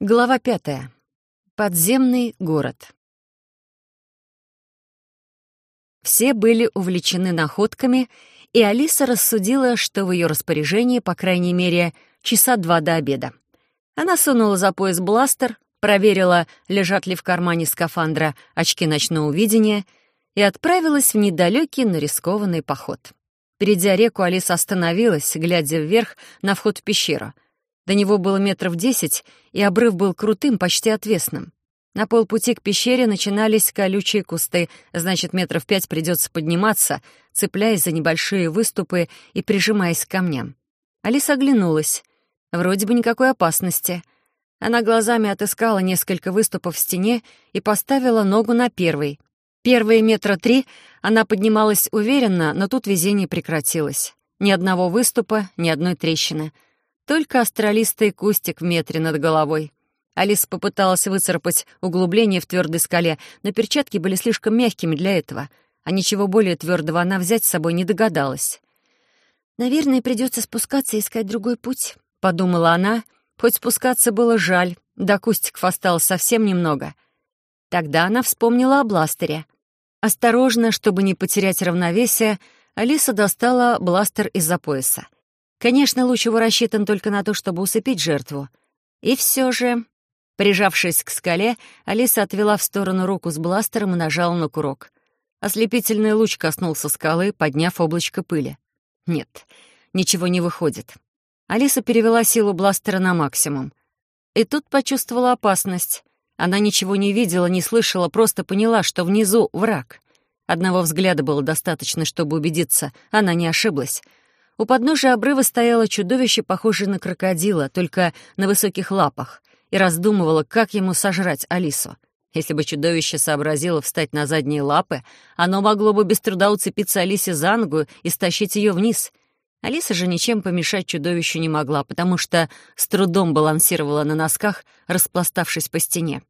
Глава пятая. Подземный город. Все были увлечены находками, и Алиса рассудила, что в ее распоряжении, по крайней мере, часа два до обеда. Она сунула за пояс бластер, проверила, лежат ли в кармане скафандра очки ночного видения, и отправилась в недалекий, но рискованный поход. Перейдя реку, Алиса остановилась, глядя вверх на вход в пещеру — до него было метров десять, и обрыв был крутым, почти отвесным. На полпути к пещере начинались колючие кусты, значит, метров пять придется подниматься, цепляясь за небольшие выступы и прижимаясь к камням. Алиса оглянулась. Вроде бы никакой опасности. Она глазами отыскала несколько выступов в стене и поставила ногу на первый. Первые метра три она поднималась уверенно, но тут везение прекратилось. Ни одного выступа, ни одной трещины — только астролистый кустик в метре над головой. Алиса попыталась выцарапать углубление в твердой скале, но перчатки были слишком мягкими для этого, а ничего более твердого она взять с собой не догадалась. «Наверное, придется спускаться и искать другой путь», — подумала она, хоть спускаться было жаль, до кустиков осталось совсем немного. Тогда она вспомнила о бластере. Осторожно, чтобы не потерять равновесие, Алиса достала бластер из-за пояса. Конечно, луч его рассчитан только на то, чтобы усыпить жертву. И все же, прижавшись к скале, Алиса отвела в сторону руку с бластером и нажала на курок. Ослепительный луч коснулся скалы, подняв облачко пыли. Нет, ничего не выходит. Алиса перевела силу бластера на максимум. И тут почувствовала опасность. Она ничего не видела, не слышала, просто поняла, что внизу враг. Одного взгляда было достаточно, чтобы убедиться, она не ошиблась — у подножия обрыва стояло чудовище, похожее на крокодила, только на высоких лапах, и раздумывало, как ему сожрать Алису. Если бы чудовище сообразило встать на задние лапы, оно могло бы без труда уцепиться Алисе за ногу и стащить ее вниз. Алиса же ничем помешать чудовищу не могла, потому что с трудом балансировала на носках, распластавшись по стене.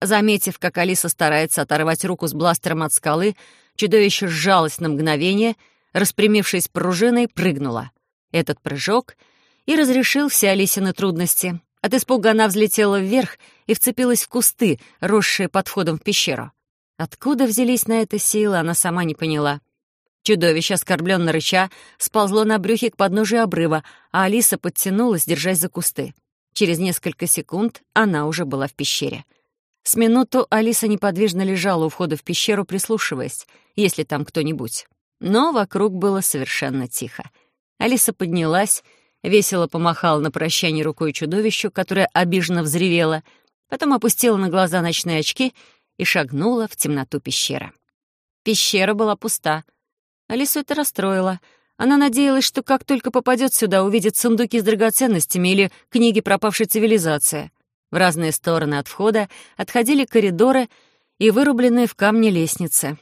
Заметив, как Алиса старается оторвать руку с бластером от скалы, чудовище сжалось на мгновение — распрямившись пружиной, прыгнула. Этот прыжок и разрешил все Алисины трудности. От испуга она взлетела вверх и вцепилась в кусты, росшие под входом в пещеру. Откуда взялись на это силы, она сама не поняла. Чудовище, оскорбленно рыча, сползло на брюхе к подножию обрыва, а Алиса подтянулась, держась за кусты. Через несколько секунд она уже была в пещере. С минуту Алиса неподвижно лежала у входа в пещеру, прислушиваясь, есть ли там кто-нибудь. Но вокруг было совершенно тихо. Алиса поднялась, весело помахала на прощание рукой чудовищу, которое обиженно взревело, потом опустила на глаза ночные очки и шагнула в темноту пещеры. Пещера была пуста. Алису это расстроило. Она надеялась, что как только попадет сюда, увидит сундуки с драгоценностями или книги пропавшей цивилизации. В разные стороны от входа отходили коридоры и вырубленные в камне лестницы.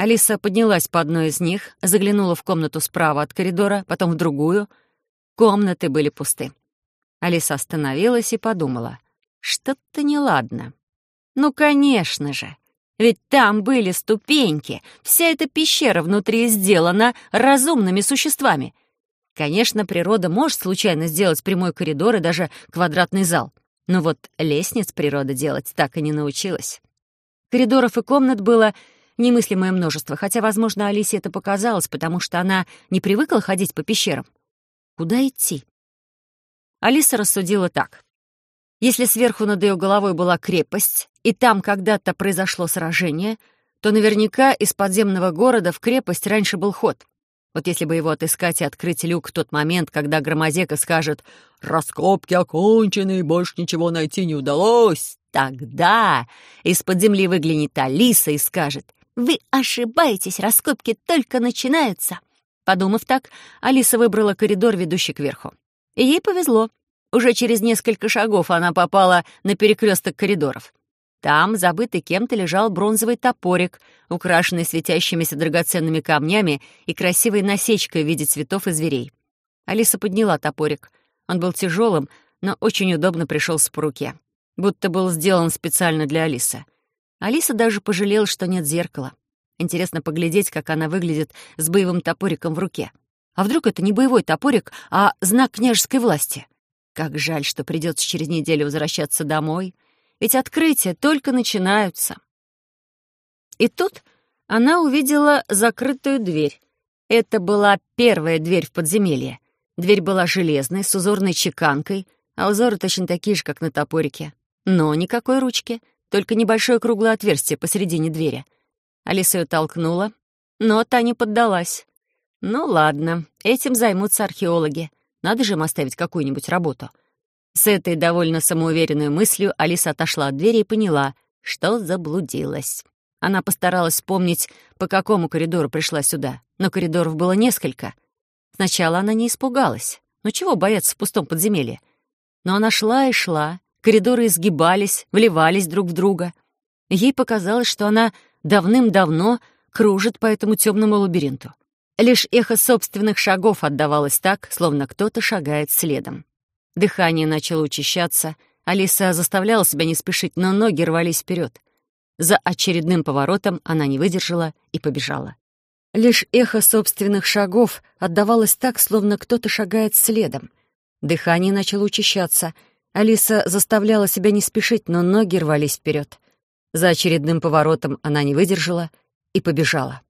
Алиса поднялась по одной из них, заглянула в комнату справа от коридора, потом в другую. Комнаты были пусты. Алиса остановилась и подумала, что-то неладно. Ну, конечно же, ведь там были ступеньки, вся эта пещера внутри сделана разумными существами. Конечно, природа может случайно сделать прямой коридор и даже квадратный зал, но вот лестниц природа делать так и не научилась. Коридоров и комнат было Немыслимое множество, хотя, возможно, Алисе это показалось, потому что она не привыкла ходить по пещерам. Куда идти? Алиса рассудила так. Если сверху над ее головой была крепость, и там когда-то произошло сражение, то наверняка из подземного города в крепость раньше был ход. Вот если бы его отыскать и открыть люк в тот момент, когда Громозека скажет «Раскопки окончены, и больше ничего найти не удалось», тогда из-под земли выглянет Алиса и скажет «Вы ошибаетесь, раскопки только начинаются». Подумав так, Алиса выбрала коридор, ведущий кверху. И ей повезло. Уже через несколько шагов она попала на перекресток коридоров. Там, забытый кем-то, лежал бронзовый топорик, украшенный светящимися драгоценными камнями и красивой насечкой в виде цветов и зверей. Алиса подняла топорик. Он был тяжелым, но очень удобно пришелся по руке. Будто был сделан специально для Алисы. Алиса даже пожалела, что нет зеркала. Интересно поглядеть, как она выглядит с боевым топориком в руке. А вдруг это не боевой топорик, а знак княжеской власти? Как жаль, что придется через неделю возвращаться домой, ведь открытия только начинаются. И тут она увидела закрытую дверь. Это была первая дверь в подземелье. Дверь была железной, с узорной чеканкой, а узоры точно такие же, как на топорике. Но никакой ручки, только небольшое круглое отверстие посередине двери. Алиса ее толкнула, но та не поддалась. Ну ладно, этим займутся археологи. Надо же им оставить какую-нибудь работу. С этой довольно самоуверенной мыслью Алиса отошла от двери и поняла, что заблудилась. Она постаралась вспомнить, по какому коридору пришла сюда, но коридоров было несколько. Сначала она не испугалась. Ну чего бояться в пустом подземелье? Но она шла и шла, коридоры изгибались, вливались друг в друга. Ей показалось, что она давным-давно кружит по этому темному лабиринту. Лишь эхо собственных шагов отдавалось так, словно кто-то шагает следом. Дыхание начало учащаться, Алиса заставляла себя не спешить, но ноги рвались вперед. За очередным поворотом она не выдержала и побежала. Лишь эхо собственных шагов отдавалось так, словно кто-то шагает следом. Дыхание начало учащаться. Алиса заставляла себя не спешить, но ноги рвались вперед. За очередным поворотом она не выдержала и побежала.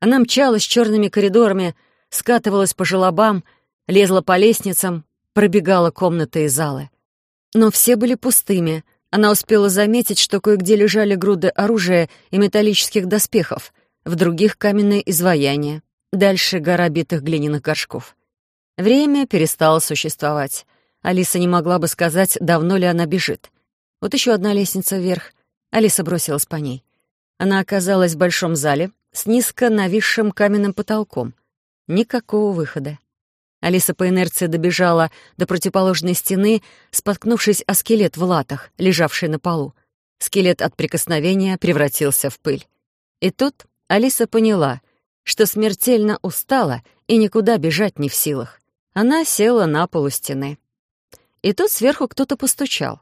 Она мчалась черными коридорами, скатывалась по желобам, лезла по лестницам, пробегала комнаты и залы. Но все были пустыми. Она успела заметить, что кое-где лежали груды оружия и металлических доспехов, в других — каменные изваяния, дальше — гора битых глиняных горшков. Время перестало существовать. Алиса не могла бы сказать, давно ли она бежит. Вот еще одна лестница вверх. Алиса бросилась по ней. Она оказалась в большом зале с низко нависшим каменным потолком. Никакого выхода. Алиса по инерции добежала до противоположной стены, споткнувшись о скелет в латах, лежавший на полу. Скелет от прикосновения превратился в пыль. И тут Алиса поняла, что смертельно устала и никуда бежать не в силах. Она села на полу стены. И тут сверху кто-то постучал.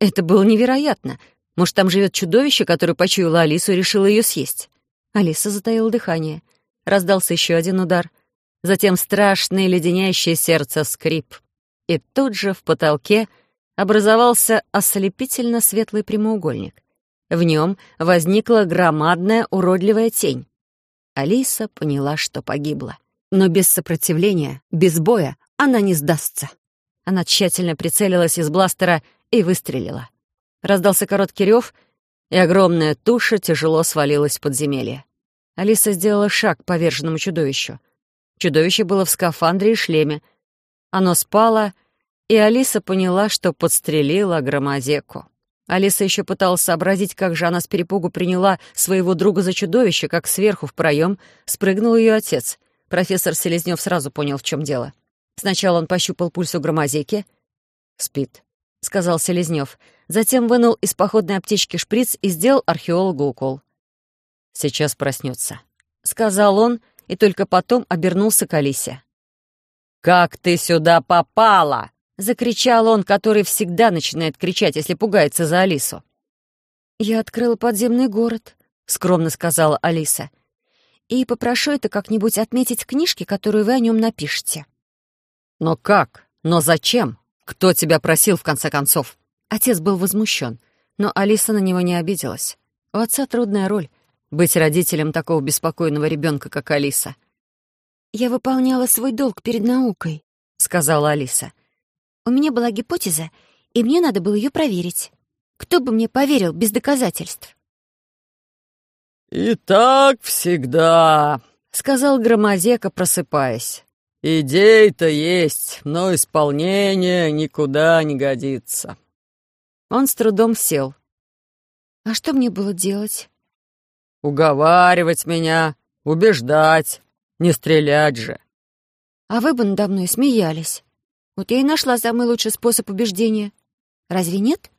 Это было невероятно. Может, там живет чудовище, которое почуяло Алису и решило ее съесть. Алиса затаила дыхание. Раздался еще один удар. Затем страшный леденящий сердце скрип. И тут же в потолке образовался ослепительно светлый прямоугольник. В нем возникла громадная уродливая тень. Алиса поняла, что погибла. Но без сопротивления, без боя она не сдастся. Она тщательно прицелилась из бластера и выстрелила. Раздался короткий рев, и огромная туша тяжело свалилась в подземелье. Алиса сделала шаг к поверженному чудовищу. Чудовище было в скафандре и шлеме. Оно спало, и Алиса поняла, что подстрелила громозеку. Алиса еще пыталась сообразить, как же она с перепугу приняла своего друга за чудовище, как сверху в проем спрыгнул ее отец. Профессор Селезнев сразу понял, в чем дело. Сначала он пощупал пульс у громозеки. «Спит», — сказал Селезнев. Затем вынул из походной аптечки шприц и сделал археологу укол. «Сейчас проснется», — сказал он, и только потом обернулся к Алисе. «Как ты сюда попала?» — закричал он, который всегда начинает кричать, если пугается за Алису. «Я открыла подземный город», — скромно сказала Алиса. «И попрошу это как-нибудь отметить в книжке, которую вы о нем напишете». «Но как? Но зачем? Кто тебя просил, в конце концов?» Отец был возмущен, но Алиса на него не обиделась. У отца трудная роль — быть родителем такого беспокойного ребенка, как Алиса. «Я выполняла свой долг перед наукой», — сказала Алиса. «У меня была гипотеза, и мне надо было ее проверить. Кто бы мне поверил без доказательств?» «И так всегда», — сказал Громозека, просыпаясь. «Идей-то есть, но исполнение никуда не годится». Он с трудом сел. «А что мне было делать?» «Уговаривать меня, убеждать, не стрелять же». «А вы бы надо мной смеялись. Вот я и нашла самый лучший способ убеждения. Разве нет?»